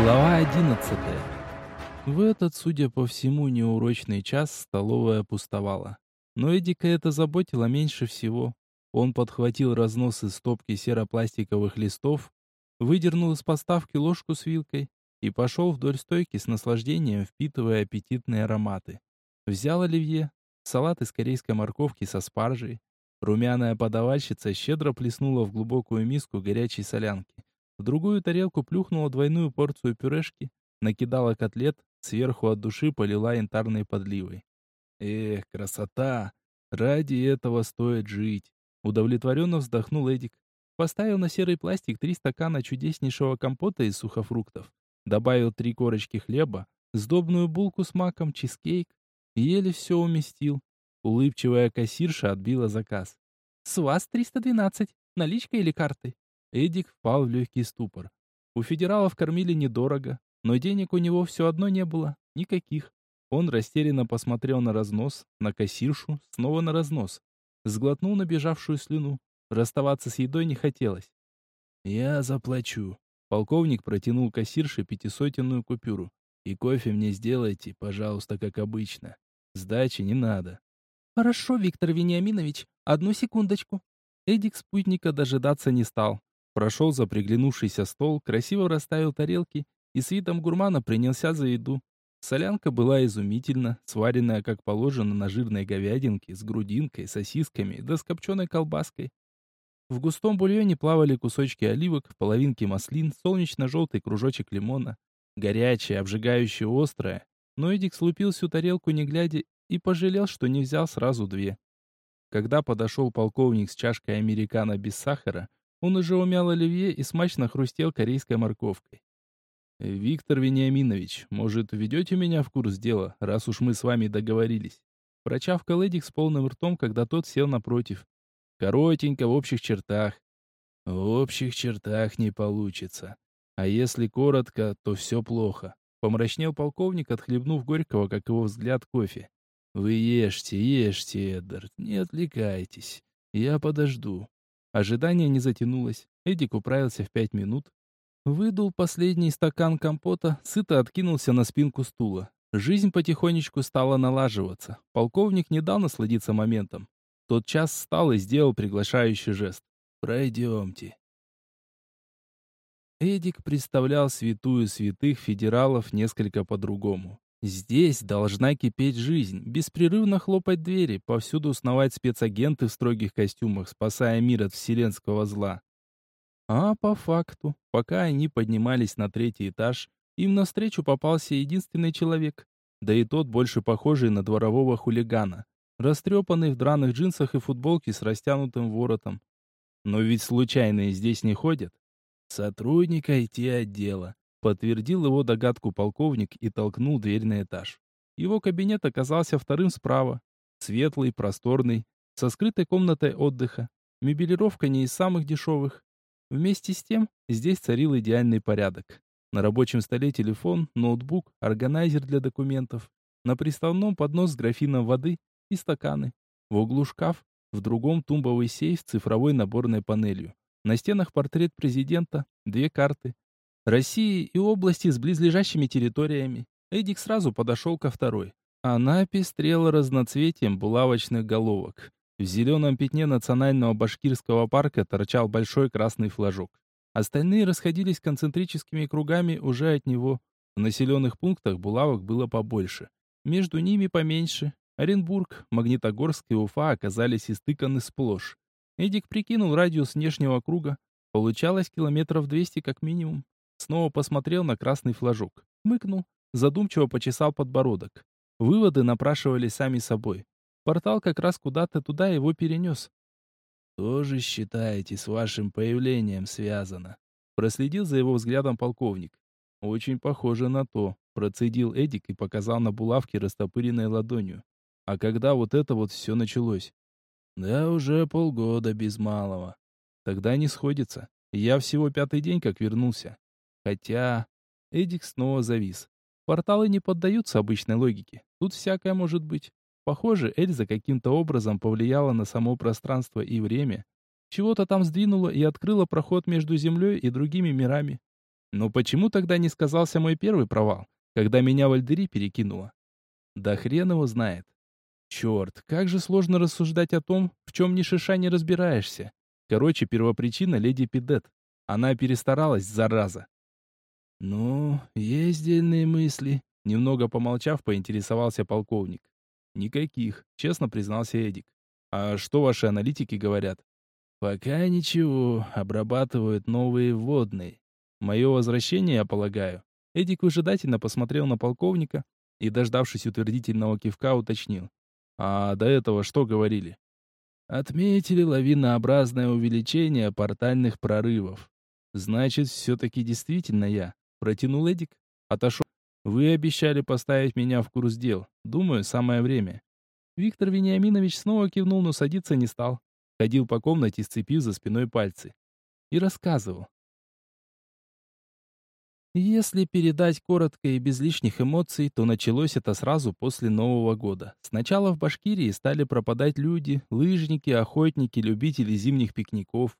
Глава одиннадцатая. В этот, судя по всему, неурочный час столовая пустовала. Но Эдика это заботило меньше всего. Он подхватил разнос из стопки серопластиковых листов, выдернул из поставки ложку с вилкой и пошел вдоль стойки с наслаждением, впитывая аппетитные ароматы. Взял оливье, салат из корейской морковки со спаржей. Румяная подавальщица щедро плеснула в глубокую миску горячей солянки. В другую тарелку плюхнула двойную порцию пюрешки, накидала котлет, сверху от души полила янтарной подливой. Эх, красота! Ради этого стоит жить. Удовлетворенно вздохнул Эдик. Поставил на серый пластик три стакана чудеснейшего компота из сухофруктов. Добавил три корочки хлеба, сдобную булку с маком, чизкейк. Еле все уместил. Улыбчивая кассирша отбила заказ. «С вас 312. Наличкой или картой?» Эдик впал в легкий ступор. У федералов кормили недорого, но денег у него все одно не было. Никаких. Он растерянно посмотрел на разнос, на кассиршу, снова на разнос. Сглотнул набежавшую слюну. Расставаться с едой не хотелось. «Я заплачу». Полковник протянул кассирше пятисотенную купюру. «И кофе мне сделайте, пожалуйста, как обычно. Сдачи не надо». «Хорошо, Виктор Вениаминович, одну секундочку». Эдик спутника дожидаться не стал. Прошел за приглянувшийся стол, красиво расставил тарелки и с видом гурмана принялся за еду. Солянка была изумительна, сваренная как положено на жирной говядинке, с грудинкой, сосисками да с копченой колбаской. В густом бульоне плавали кусочки оливок, половинки маслин, солнечно-желтый кружочек лимона. Горячее, обжигающе острое. Но Эдик слупил всю тарелку не глядя и пожалел, что не взял сразу две. Когда подошел полковник с чашкой американо без сахара, он уже умял оливье и смачно хрустел корейской морковкой. «Виктор Вениаминович, может, введете меня в курс дела, раз уж мы с вами договорились?» Прочавкал Эдик с полным ртом, когда тот сел напротив. «Коротенько, в общих чертах». «В общих чертах не получится. А если коротко, то все плохо», — помрачнел полковник, отхлебнув горького, как его взгляд, кофе. «Вы ешьте, ешьте, Эддард, не отвлекайтесь. Я подожду. Ожидание не затянулось. Эдик управился в пять минут. Выдул последний стакан компота, сыто откинулся на спинку стула. Жизнь потихонечку стала налаживаться. Полковник не дал насладиться моментом. Тот час встал и сделал приглашающий жест. «Пройдемте». Эдик представлял святую святых федералов несколько по-другому. Здесь должна кипеть жизнь, беспрерывно хлопать двери, повсюду сновать спецагенты в строгих костюмах, спасая мир от вселенского зла. А по факту, пока они поднимались на третий этаж, им навстречу попался единственный человек, да и тот больше похожий на дворового хулигана, растрепанный в драных джинсах и футболке с растянутым воротом. Но ведь случайные здесь не ходят. Сотрудник IT-отдела, Подтвердил его догадку полковник и толкнул дверь на этаж. Его кабинет оказался вторым справа. Светлый, просторный, со скрытой комнатой отдыха. Мебелировка не из самых дешевых. Вместе с тем, здесь царил идеальный порядок. На рабочем столе телефон, ноутбук, органайзер для документов. На приставном поднос с графином воды и стаканы. В углу шкаф, в другом тумбовый сейф с цифровой наборной панелью. На стенах портрет президента, две карты, России и области с близлежащими территориями. Эдик сразу подошел ко второй. Она пестрела разноцветием булавочных головок. В зеленом пятне национального башкирского парка торчал большой красный флажок. Остальные расходились концентрическими кругами уже от него. В населенных пунктах булавок было побольше. Между ними поменьше. Оренбург, Магнитогорск и Уфа оказались истыканы сплошь. Эдик прикинул радиус внешнего круга. Получалось километров 200 как минимум. Снова посмотрел на красный флажок. Мыкнул, задумчиво почесал подбородок. Выводы напрашивались сами собой. Портал как раз куда-то туда его перенес. «Тоже считаете, с вашим появлением связано?» Проследил за его взглядом полковник. «Очень похоже на то», — процедил Эдик и показал на булавке растопыренной ладонью. «А когда вот это вот все началось?» «Да уже полгода без малого». «Тогда не сходится. Я всего пятый день как вернулся. Хотя... Эдик снова завис. Порталы не поддаются обычной логике. Тут всякое может быть. Похоже, Эльза каким-то образом повлияла на само пространство и время. Чего-то там сдвинула и открыла проход между Землей и другими мирами. Но почему тогда не сказался мой первый провал, когда меня в Альдери перекинуло? Да хрен его знает. Черт, как же сложно рассуждать о том, в чем ни шиша не разбираешься. Короче, первопричина леди Пидет. Она перестаралась, зараза. Ну, есть дельные мысли. Немного помолчав, поинтересовался полковник. Никаких, честно признался Эдик. А что ваши аналитики говорят? Пока ничего, обрабатывают новые водные. Мое возвращение, я полагаю. Эдик выжидательно посмотрел на полковника и, дождавшись утвердительного кивка, уточнил. А до этого что говорили? Отметили лавинообразное увеличение портальных прорывов. Значит, все-таки действительно я. Протянул Эдик. Отошел. Вы обещали поставить меня в курс дел. Думаю, самое время. Виктор Вениаминович снова кивнул, но садиться не стал. Ходил по комнате, сцепив за спиной пальцы. И рассказывал. Если передать коротко и без лишних эмоций, то началось это сразу после Нового года. Сначала в Башкирии стали пропадать люди, лыжники, охотники, любители зимних пикников.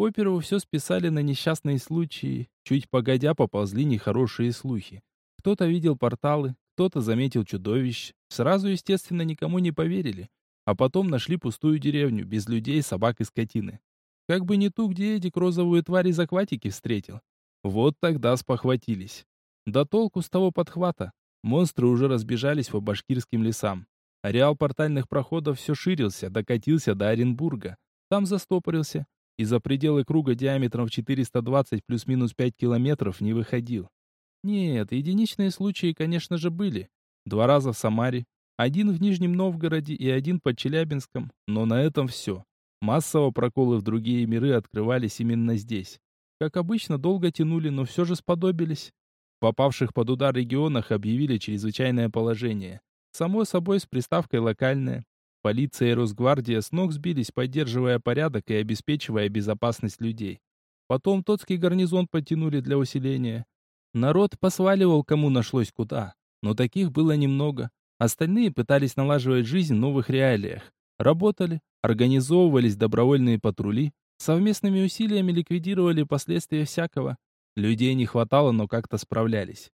Оперу все списали на несчастные случаи. Чуть погодя поползли нехорошие слухи. Кто-то видел порталы, кто-то заметил чудовищ. Сразу, естественно, никому не поверили. А потом нашли пустую деревню, без людей, собак и скотины. Как бы не ту, где Эдик розовую тварь из акватики встретил. Вот тогда спохватились. Да толку с того подхвата. Монстры уже разбежались по башкирским лесам. Ареал портальных проходов все ширился, докатился до Оренбурга. Там застопорился и за пределы круга диаметром в 420 плюс-минус 5 километров не выходил. Нет, единичные случаи, конечно же, были. Два раза в Самаре, один в Нижнем Новгороде и один под Челябинском, но на этом все. Массово проколы в другие миры открывались именно здесь. Как обычно, долго тянули, но все же сподобились. В попавших под удар регионах объявили чрезвычайное положение. Само собой, с приставкой «локальное». Полиция и Росгвардия с ног сбились, поддерживая порядок и обеспечивая безопасность людей. Потом Тотский гарнизон подтянули для усиления. Народ посваливал, кому нашлось куда. Но таких было немного. Остальные пытались налаживать жизнь в новых реалиях. Работали, организовывались добровольные патрули, совместными усилиями ликвидировали последствия всякого. Людей не хватало, но как-то справлялись.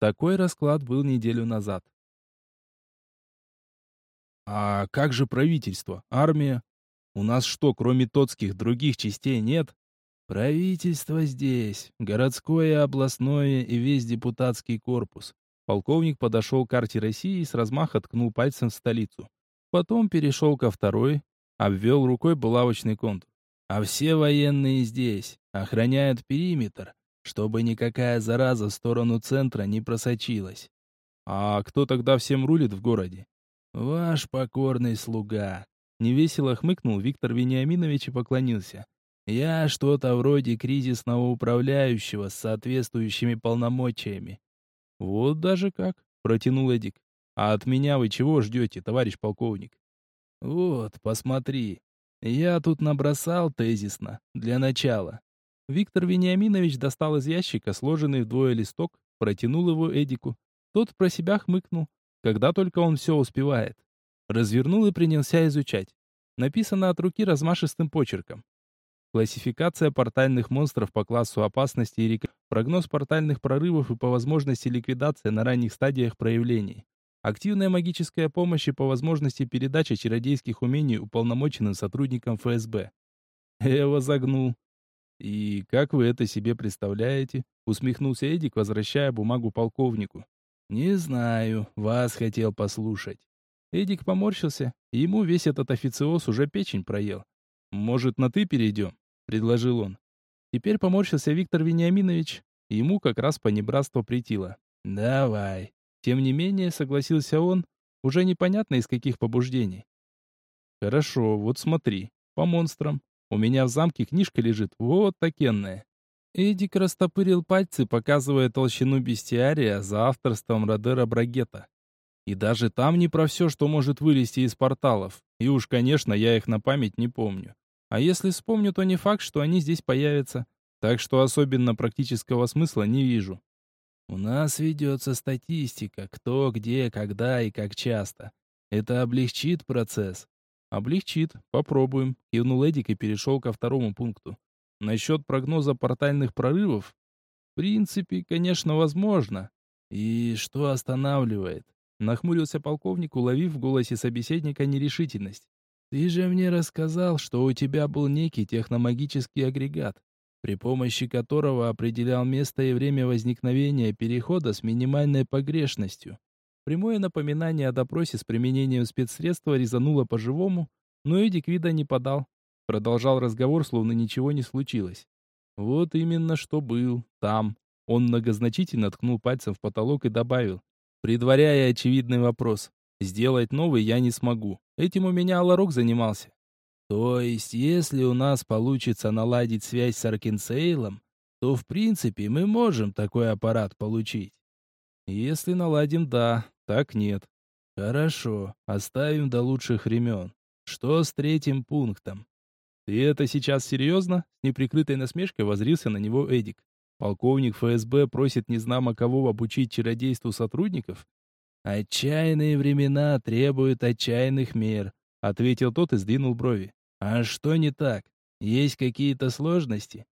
Такой расклад был неделю назад. А как же правительство, армия? У нас что, кроме тотских, других частей нет? Правительство здесь, городское, областное и весь депутатский корпус. Полковник подошел к карте России и с размаха ткнул пальцем в столицу. Потом перешел ко второй, обвел рукой булавочный контур. А все военные здесь, охраняют периметр, чтобы никакая зараза в сторону центра не просочилась. А кто тогда всем рулит в городе? «Ваш покорный слуга», — невесело хмыкнул Виктор Вениаминович и поклонился. «Я что-то вроде кризисного управляющего с соответствующими полномочиями». «Вот даже как», — протянул Эдик. «А от меня вы чего ждете, товарищ полковник?» «Вот, посмотри. Я тут набросал тезисно, для начала». Виктор Вениаминович достал из ящика сложенный вдвое листок, протянул его Эдику. Тот про себя хмыкнул, когда только он все успевает. Развернул и принялся изучать. Написано от руки размашистым почерком. Классификация портальных монстров по классу опасности и рек... прогноз портальных прорывов и по возможности ликвидация на ранних стадиях проявлений. Активная магическая помощь и по возможности передача чародейских умений уполномоченным сотрудникам ФСБ. Его загнул. «И как вы это себе представляете?» усмехнулся Эдик, возвращая бумагу полковнику. «Не знаю, вас хотел послушать». Эдик поморщился, ему весь этот официоз уже печень проел. «Может, на «ты» перейдем?» — предложил он. Теперь поморщился Виктор Вениаминович, ему как раз понебратство притило. «Давай». Тем не менее, согласился он, уже непонятно из каких побуждений. «Хорошо, вот смотри, по монстрам. У меня в замке книжка лежит, вот такенная. Эдик растопырил пальцы, показывая толщину бестиария за авторством Родера Брагета. И даже там не про все, что может вылезти из порталов. И уж, конечно, я их на память не помню. А если вспомню, то не факт, что они здесь появятся. Так что особенно практического смысла не вижу. У нас ведется статистика, кто, где, когда и как часто. Это облегчит процесс. Облегчит, попробуем. Кивнул Эдик и перешел ко второму пункту. Насчет прогноза портальных прорывов. принципе, конечно, возможно. И что останавливает? Нахмурился полковник, уловив в голосе собеседника нерешительность. Ты же мне рассказал, что у тебя был некий техномагический агрегат, при помощи которого определял место и время возникновения перехода с минимальной погрешностью. Прямое напоминание о допросе с применением спецсредства резануло по-живому, но Эдик вида не подал. Продолжал разговор, словно ничего не случилось. Вот именно что был там. Он многозначительно ткнул пальцем в потолок и добавил, предваряя очевидный вопрос. Сделать новый я не смогу. Этим у меня Аларок занимался. То есть, если у нас получится наладить связь с Аркинсейлом, то в принципе мы можем такой аппарат получить. Если наладим, да, так нет. Хорошо, оставим до лучших времен. Что с третьим пунктом? Ты это сейчас серьезно? С неприкрытой насмешкой возрился на него Эдик. Полковник ФСБ просит незнамо кого обучить чародейству сотрудников? Отчаянные времена требуют отчаянных мер, ответил тот и сдвинул брови. А что не так? Есть какие-то сложности?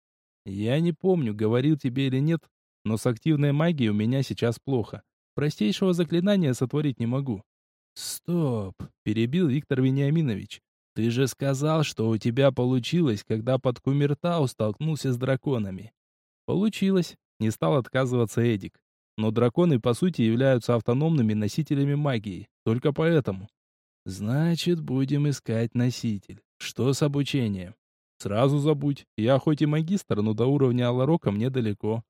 Я не помню, говорил тебе или нет, но с активной магией у меня сейчас плохо. Простейшего заклинания сотворить не могу. Стоп, перебил Виктор Вениаминович. Ты же сказал, что у тебя получилось, когда под Кумертау столкнулся с драконами. Получилось, не стал отказываться Эдик. Но драконы по сути являются автономными носителями магии, только поэтому. Значит, будем искать носитель. Что с обучением? Сразу забудь, я хоть и магистр, но до уровня Аларока мне далеко.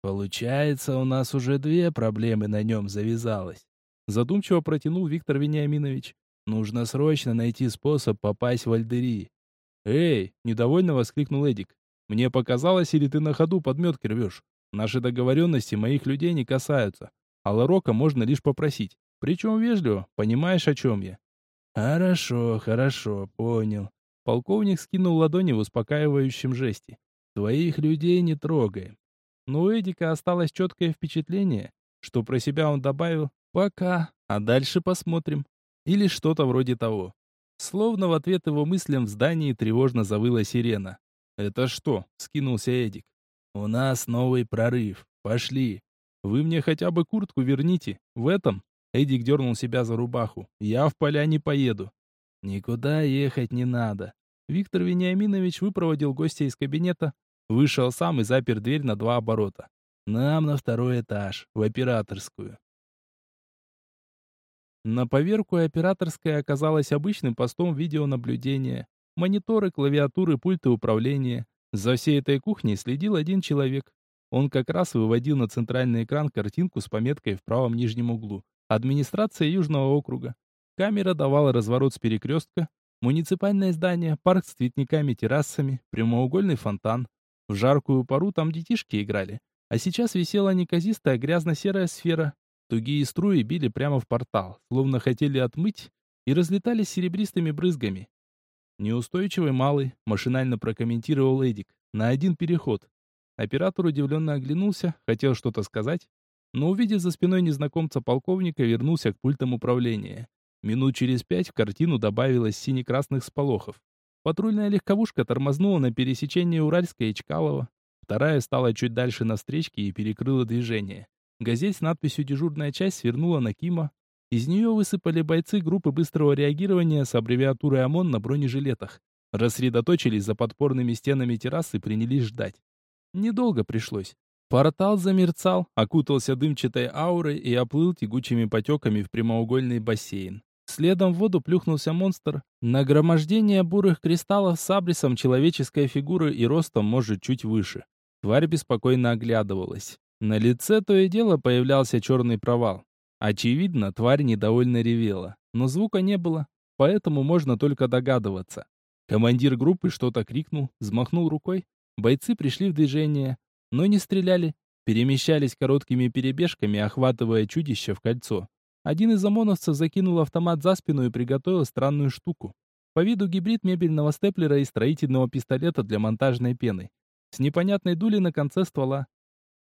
Получается, у нас уже две проблемы на нем завязалось. Задумчиво протянул Виктор Вениаминович. Нужно срочно найти способ попасть в Альдери. «Эй!» — недовольно воскликнул Эдик. «Мне показалось, или ты на ходу подметки рвешь? Наши договоренности моих людей не касаются. А Ларока можно лишь попросить. Причем вежливо, понимаешь, о чем я?» «Хорошо, хорошо, понял». Полковник скинул ладони в успокаивающем жесте. «Твоих людей не трогаем. Но у Эдика осталось четкое впечатление, что про себя он добавил «пока, а дальше посмотрим». Или что-то вроде того. Словно в ответ его мыслям в здании тревожно завыла сирена. «Это что?» — скинулся Эдик. «У нас новый прорыв. Пошли. Вы мне хотя бы куртку верните. В этом...» Эдик дернул себя за рубаху. «Я в поля не поеду». «Никуда ехать не надо». Виктор Вениаминович выпроводил гостя из кабинета, Вышел сам и запер дверь на два оборота. Нам на второй этаж, в операторскую. На поверку операторская оказалась обычным постом видеонаблюдения. Мониторы, клавиатуры, пульты управления. За всей этой кухней следил один человек. Он как раз выводил на центральный экран картинку с пометкой в правом нижнем углу. Администрация Южного округа. Камера давала разворот с перекрестка. Муниципальное здание, парк с цветниками-террасами, прямоугольный фонтан. В жаркую пару там детишки играли, а сейчас висела неказистая грязно-серая сфера. Тугие струи били прямо в портал, словно хотели отмыть, и разлетались серебристыми брызгами. Неустойчивый малый, машинально прокомментировал Эдик, на один переход. Оператор удивленно оглянулся, хотел что-то сказать, но увидев за спиной незнакомца полковника, вернулся к пультам управления. Минут через пять в картину добавилось сине-красных сполохов. Патрульная легковушка тормознула на пересечении Уральска и Чкалова. Вторая стала чуть дальше на встречке и перекрыла движение. Газель с надписью «Дежурная часть» свернула на Кима. Из нее высыпали бойцы группы быстрого реагирования с аббревиатурой ОМОН на бронежилетах. Рассредоточились за подпорными стенами террасы и принялись ждать. Недолго пришлось. Портал замерцал, окутался дымчатой аурой и оплыл тягучими потеками в прямоугольный бассейн. Следом в воду плюхнулся монстр. Нагромождение бурых кристаллов с абрисом человеческой фигуры и ростом может чуть выше. Тварь беспокойно оглядывалась. На лице то и дело появлялся черный провал. Очевидно, тварь недовольно ревела. Но звука не было, поэтому можно только догадываться. Командир группы что-то крикнул, взмахнул рукой. Бойцы пришли в движение, но не стреляли. Перемещались короткими перебежками, охватывая чудище в кольцо. Один из ОМОНовцев закинул автомат за спину и приготовил странную штуку. По виду гибрид мебельного степлера и строительного пистолета для монтажной пены. С непонятной дулей на конце ствола.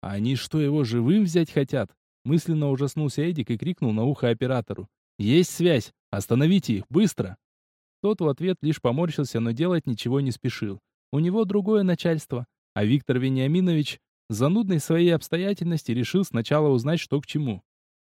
Они что, его живым взять хотят? Мысленно ужаснулся Эдик и крикнул на ухо оператору. «Есть связь! Остановите их! Быстро!» Тот в ответ лишь поморщился, но делать ничего не спешил. У него другое начальство. А Виктор Вениаминович занудной своей обстоятельности решил сначала узнать, что к чему.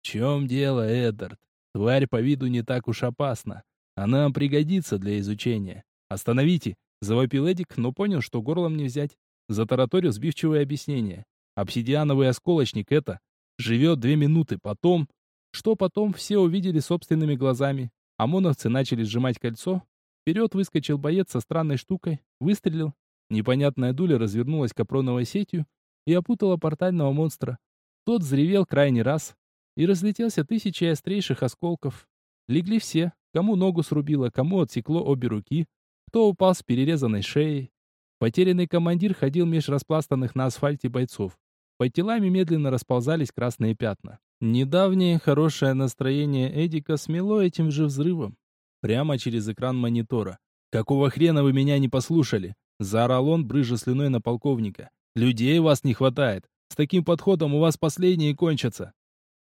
«В чем дело, Эддард? Тварь по виду не так уж опасна. Она пригодится для изучения. Остановите!» — завопил Эдик, но понял, что горлом не взять. Затараторил сбивчивое объяснение. «Обсидиановый осколочник это. Живет две минуты, потом...» Что потом, все увидели собственными глазами. ОМОНовцы начали сжимать кольцо. Вперед выскочил боец со странной штукой, выстрелил. Непонятная дуля развернулась капроновой сетью и опутала портального монстра. Тот взревел крайний раз и разлетелся тысячи острейших осколков. Легли все, кому ногу срубило, кому отсекло обе руки, кто упал с перерезанной шеей. Потерянный командир ходил меж распластанных на асфальте бойцов. Под телами медленно расползались красные пятна. Недавнее хорошее настроение Эдика смело этим же взрывом. Прямо через экран монитора. «Какого хрена вы меня не послушали?» Заорал он, брыжа слюной на полковника. «Людей вас не хватает. С таким подходом у вас последние кончатся».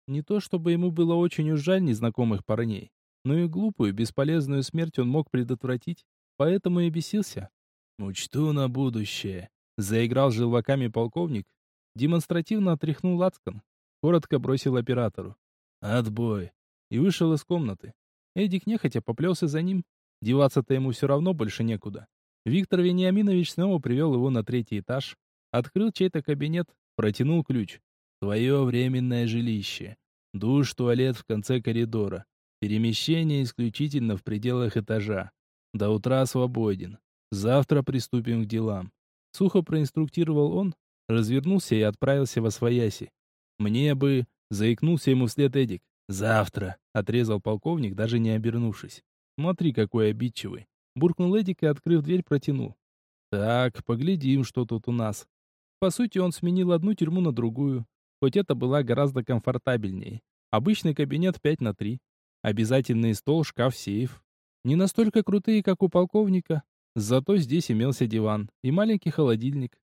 Не то чтобы ему было очень уж жаль незнакомых парней, но и глупую, бесполезную смерть он мог предотвратить, поэтому и бесился. «Учту на будущее», — заиграл желваками полковник, демонстративно отряхнул лацкан, коротко бросил оператору. «Отбой!» и вышел из комнаты. Эдик нехотя поплелся за ним. Деваться-то ему все равно больше некуда. Виктор Вениаминович снова привел его на третий этаж, открыл чей-то кабинет, протянул ключ. «Твое временное жилище. Душ, туалет в конце коридора. Перемещение исключительно в пределах этажа. До утра свободен. Завтра приступим к делам». Сухо проинструктировал он, развернулся и отправился во свояси. «Мне бы...» — заикнулся ему вслед Эдик. «Завтра», — отрезал полковник, даже не обернувшись. «Смотри, какой обидчивый». Буркнул Эдик и, открыв дверь, протянул. «Так, поглядим, что тут у нас». По сути, он сменил одну тюрьму на другую, хоть это была гораздо комфортабельнее. Обычный кабинет 5 на 3. Обязательный стол, шкаф, сейф. Не настолько крутые, как у полковника, зато здесь имелся диван и маленький холодильник.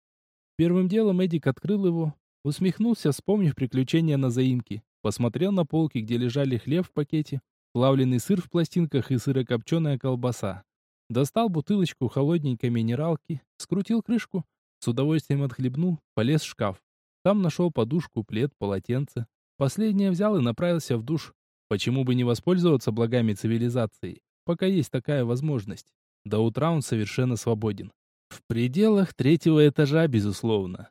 Первым делом Эдик открыл его, усмехнулся, вспомнив приключения на заимке, посмотрел на полки, где лежали хлеб в пакете, плавленый сыр в пластинках и сырокопченая колбаса. Достал бутылочку холодненькой минералки, скрутил крышку, с удовольствием отхлебнул, полез в шкаф. Там нашел подушку, плед, полотенце. Последнее взял и направился в душ. Почему бы не воспользоваться благами цивилизации, пока есть такая возможность? До утра он совершенно свободен. В пределах третьего этажа, безусловно.